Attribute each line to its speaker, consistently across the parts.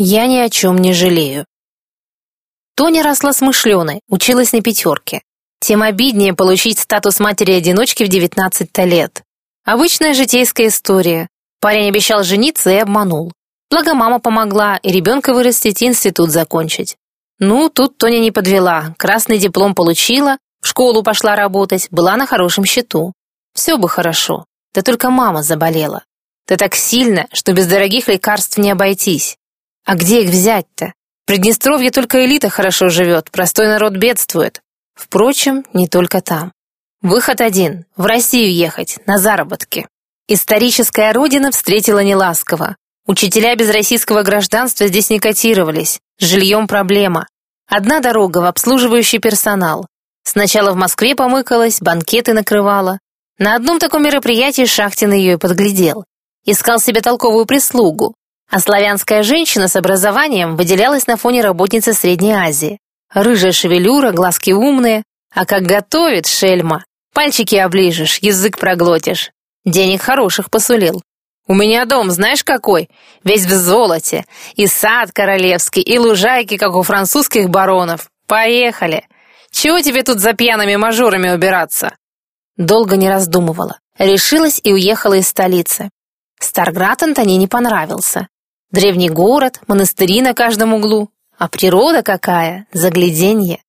Speaker 1: Я ни о чем не жалею. Тоня росла смышленой, училась на пятерке. Тем обиднее получить статус матери-одиночки в 19 лет. Обычная житейская история. Парень обещал жениться и обманул. Благо мама помогла и ребенка вырастить, и институт закончить. Ну, тут Тоня не подвела. Красный диплом получила, в школу пошла работать, была на хорошем счету. Все бы хорошо. Да только мама заболела. Да так сильно, что без дорогих лекарств не обойтись. А где их взять-то? В Приднестровье только элита хорошо живет, простой народ бедствует. Впрочем, не только там. Выход один – в Россию ехать, на заработки. Историческая родина встретила неласково. Учителя без российского гражданства здесь не котировались. С жильем проблема. Одна дорога в обслуживающий персонал. Сначала в Москве помыкалась, банкеты накрывала. На одном таком мероприятии Шахтин ее и подглядел. Искал себе толковую прислугу. А славянская женщина с образованием выделялась на фоне работницы Средней Азии. Рыжая шевелюра, глазки умные. А как готовит шельма. Пальчики оближешь, язык проглотишь. Денег хороших посулил. У меня дом, знаешь какой? Весь в золоте. И сад королевский, и лужайки, как у французских баронов. Поехали. Чего тебе тут за пьяными мажорами убираться? Долго не раздумывала. Решилась и уехала из столицы. Старград Антоне не понравился. Древний город, монастыри на каждом углу. А природа какая, загляденье.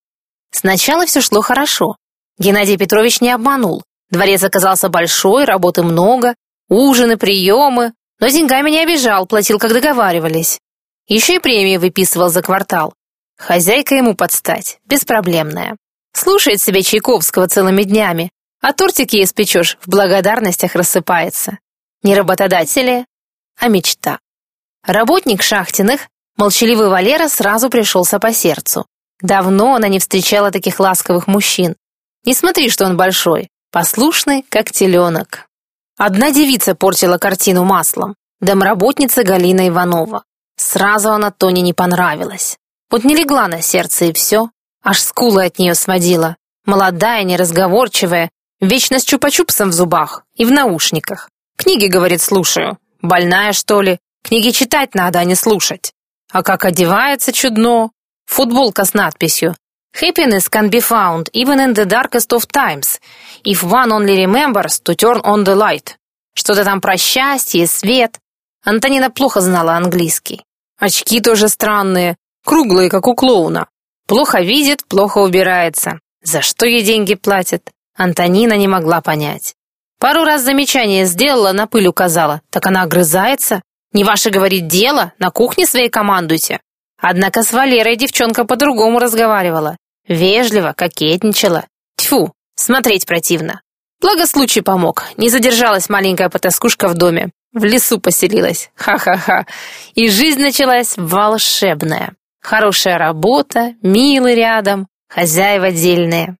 Speaker 1: Сначала все шло хорошо. Геннадий Петрович не обманул. Дворец оказался большой, работы много, ужины, приемы, но деньгами не обижал, платил, как договаривались. Еще и премии выписывал за квартал. Хозяйка ему подстать, беспроблемная. Слушает себе Чайковского целыми днями, а тортики испечешь, в благодарностях рассыпается. Не работодатели, а мечта. Работник Шахтиных, молчаливый Валера, сразу пришелся по сердцу. Давно она не встречала таких ласковых мужчин. Не смотри, что он большой, послушный, как теленок. Одна девица портила картину маслом, домработница Галина Иванова. Сразу она Тоне не понравилась. Вот не легла на сердце и все. Аж скулы от нее сводила. Молодая, неразговорчивая, вечно с чупа-чупсом в зубах и в наушниках. Книги, говорит, слушаю. Больная, что ли? Книги читать надо, а не слушать. А как одевается чудно. Футболка с надписью Happiness can be found even in the darkest of times, if one only remembers to turn on the light. Что-то там про счастье, свет. Антонина плохо знала английский. Очки тоже странные, круглые, как у клоуна. Плохо видит, плохо убирается. За что ей деньги платят? Антонина не могла понять. Пару раз замечание сделала, на пыль указала. Так она огрызается. Не ваше, говорит, дело, на кухне своей командуйте. Однако с Валерой девчонка по-другому разговаривала. Вежливо, кокетничала. Тьфу, смотреть противно. Благо случай помог. Не задержалась маленькая потаскушка в доме. В лесу поселилась. Ха-ха-ха. И жизнь началась волшебная. Хорошая работа, милый рядом, хозяева отдельные.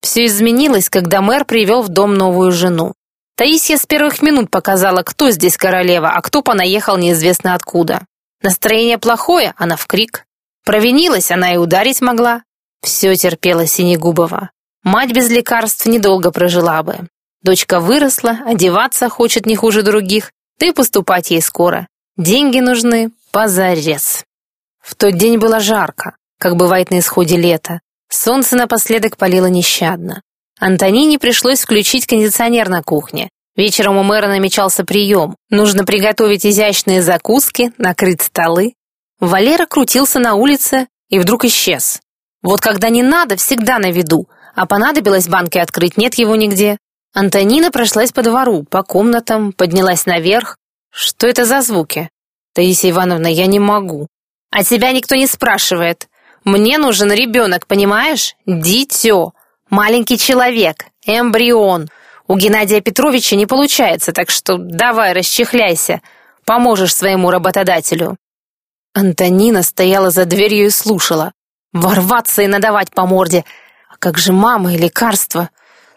Speaker 1: Все изменилось, когда мэр привел в дом новую жену. Таисия с первых минут показала, кто здесь королева, а кто понаехал неизвестно откуда. Настроение плохое, она в крик. Провинилась, она и ударить могла. Все терпела Синегубова. Мать без лекарств недолго прожила бы. Дочка выросла, одеваться хочет не хуже других, да и поступать ей скоро. Деньги нужны позарез. В тот день было жарко, как бывает на исходе лета. Солнце напоследок палило нещадно. Антонине пришлось включить кондиционер на кухне. Вечером у мэра намечался прием. Нужно приготовить изящные закуски, накрыть столы. Валера крутился на улице и вдруг исчез. Вот когда не надо, всегда на виду, а понадобилось банки открыть, нет его нигде. Антонина прошлась по двору, по комнатам, поднялась наверх. Что это за звуки? Таисия Ивановна, я не могу. А тебя никто не спрашивает. Мне нужен ребенок, понимаешь? Дитё. Маленький человек. Эмбрион. У Геннадия Петровича не получается, так что давай расчехляйся. Поможешь своему работодателю. Антонина стояла за дверью и слушала. Ворваться и надавать по морде. А как же мама и лекарства?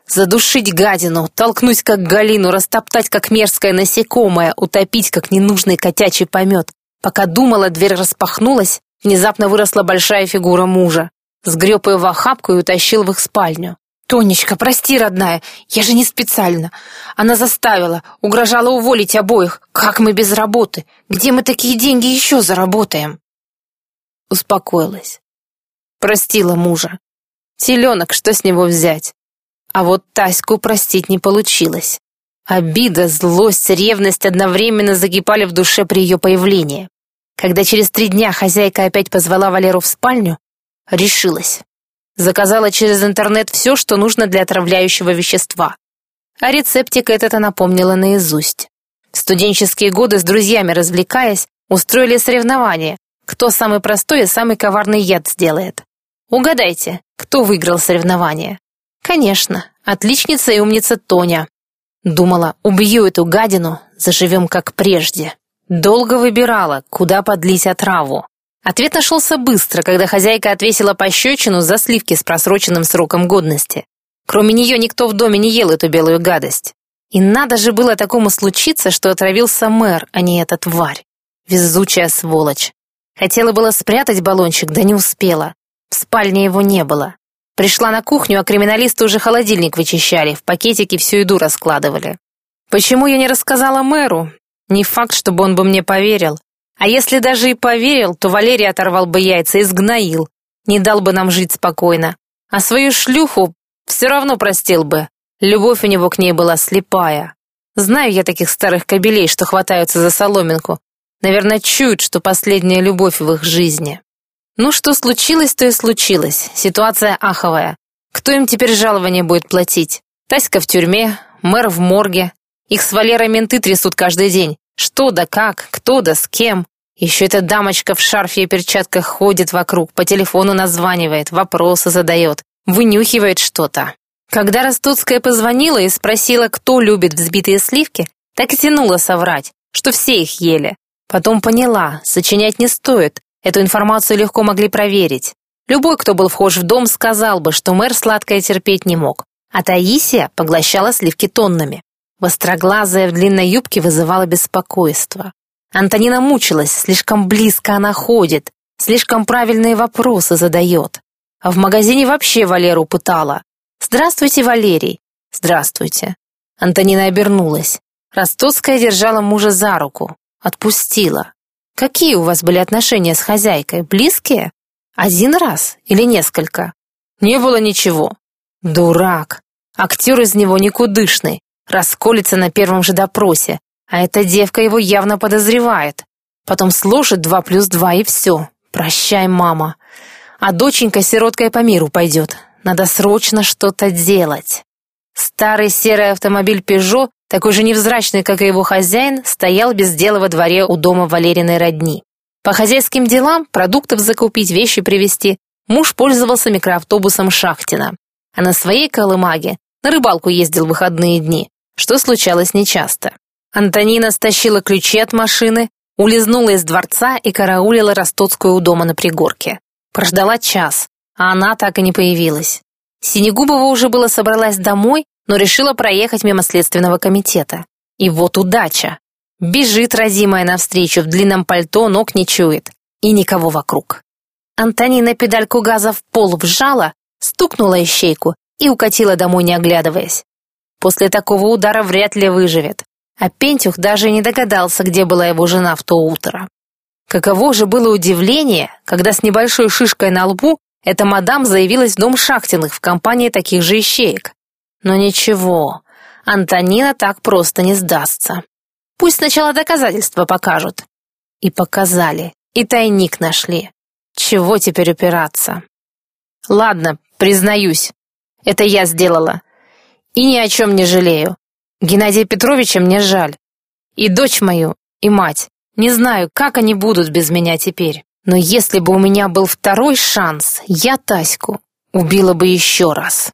Speaker 1: Задушить гадину, толкнуть как галину, растоптать как мерзкое насекомое, утопить как ненужный котячий помет. Пока думала, дверь распахнулась, внезапно выросла большая фигура мужа. Сгреб ее в охапку и утащил в их спальню. «Тонечка, прости, родная, я же не специально. Она заставила, угрожала уволить обоих. Как мы без работы? Где мы такие деньги еще заработаем?» успокоилась. Простила мужа. Теленок, что с него взять? А вот Таську простить не получилось. Обида, злость, ревность одновременно закипали в душе при ее появлении. Когда через три дня хозяйка опять позвала Валеру в спальню, решилась. Заказала через интернет все, что нужно для отравляющего вещества. А рецептик этот она помнила наизусть. В студенческие годы с друзьями развлекаясь, устроили соревнования, кто самый простой и самый коварный яд сделает. Угадайте, кто выиграл соревнование? Конечно, отличница и умница Тоня. Думала, убью эту гадину, заживем как прежде. Долго выбирала, куда подлить отраву. Ответ нашелся быстро, когда хозяйка отвесила пощечину за сливки с просроченным сроком годности. Кроме нее никто в доме не ел эту белую гадость. И надо же было такому случиться, что отравился мэр, а не эта тварь. Везучая сволочь. Хотела было спрятать баллончик, да не успела. В спальне его не было. Пришла на кухню, а криминалисты уже холодильник вычищали, в пакетике всю еду раскладывали. Почему я не рассказала мэру? Не факт, чтобы он бы мне поверил. А если даже и поверил, то Валерий оторвал бы яйца и сгноил. Не дал бы нам жить спокойно. А свою шлюху все равно простил бы. Любовь у него к ней была слепая. Знаю я таких старых кобелей, что хватаются за соломинку. Наверное, чуют, что последняя любовь в их жизни. Ну, что случилось, то и случилось. Ситуация аховая. Кто им теперь жалование будет платить? Таська в тюрьме, мэр в морге. Их с Валерой менты трясут каждый день. Что да как, кто да с кем. Еще эта дамочка в шарфе и перчатках ходит вокруг, по телефону названивает, вопросы задает, вынюхивает что-то. Когда Ростутская позвонила и спросила, кто любит взбитые сливки, так и тянула соврать, что все их ели. Потом поняла, сочинять не стоит, Эту информацию легко могли проверить. Любой, кто был вхож в дом, сказал бы, что мэр сладкое терпеть не мог, а Таисия поглощала сливки тоннами. Востроглазая в длинной юбке вызывала беспокойство. Антонина мучилась, слишком близко она ходит, слишком правильные вопросы задает. А в магазине вообще Валеру пытала. «Здравствуйте, Валерий!» «Здравствуйте!» Антонина обернулась. Ростоцкая держала мужа за руку. Отпустила. Какие у вас были отношения с хозяйкой? Близкие? Один раз или несколько? Не было ничего. Дурак. Актер из него никудышный. Расколется на первом же допросе. А эта девка его явно подозревает. Потом сложит два плюс два и все. Прощай, мама. А доченька сироткой по миру пойдет. Надо срочно что-то делать. Старый серый автомобиль «Пежо» такой же невзрачный, как и его хозяин, стоял без дела во дворе у дома Валериной родни. По хозяйским делам, продуктов закупить, вещи привезти, муж пользовался микроавтобусом Шахтина. А на своей колымаге на рыбалку ездил в выходные дни, что случалось нечасто. Антонина стащила ключи от машины, улизнула из дворца и караулила Ростоцкую у дома на пригорке. Прождала час, а она так и не появилась. Синегубова уже было собралась домой, но решила проехать мимо следственного комитета. И вот удача. Бежит родимая навстречу, в длинном пальто ног не чует. И никого вокруг. Антонина педальку газа в пол вжала, стукнула ищейку и укатила домой, не оглядываясь. После такого удара вряд ли выживет. А Пентюх даже не догадался, где была его жена в то утро. Каково же было удивление, когда с небольшой шишкой на лбу эта мадам заявилась в дом Шахтиных в компании таких же ищеек. Но ничего, Антонина так просто не сдастся. Пусть сначала доказательства покажут. И показали, и тайник нашли. Чего теперь упираться? Ладно, признаюсь, это я сделала. И ни о чем не жалею. Геннадия Петровича мне жаль. И дочь мою, и мать. Не знаю, как они будут без меня теперь. Но если бы у меня был второй шанс, я Таську убила бы еще раз.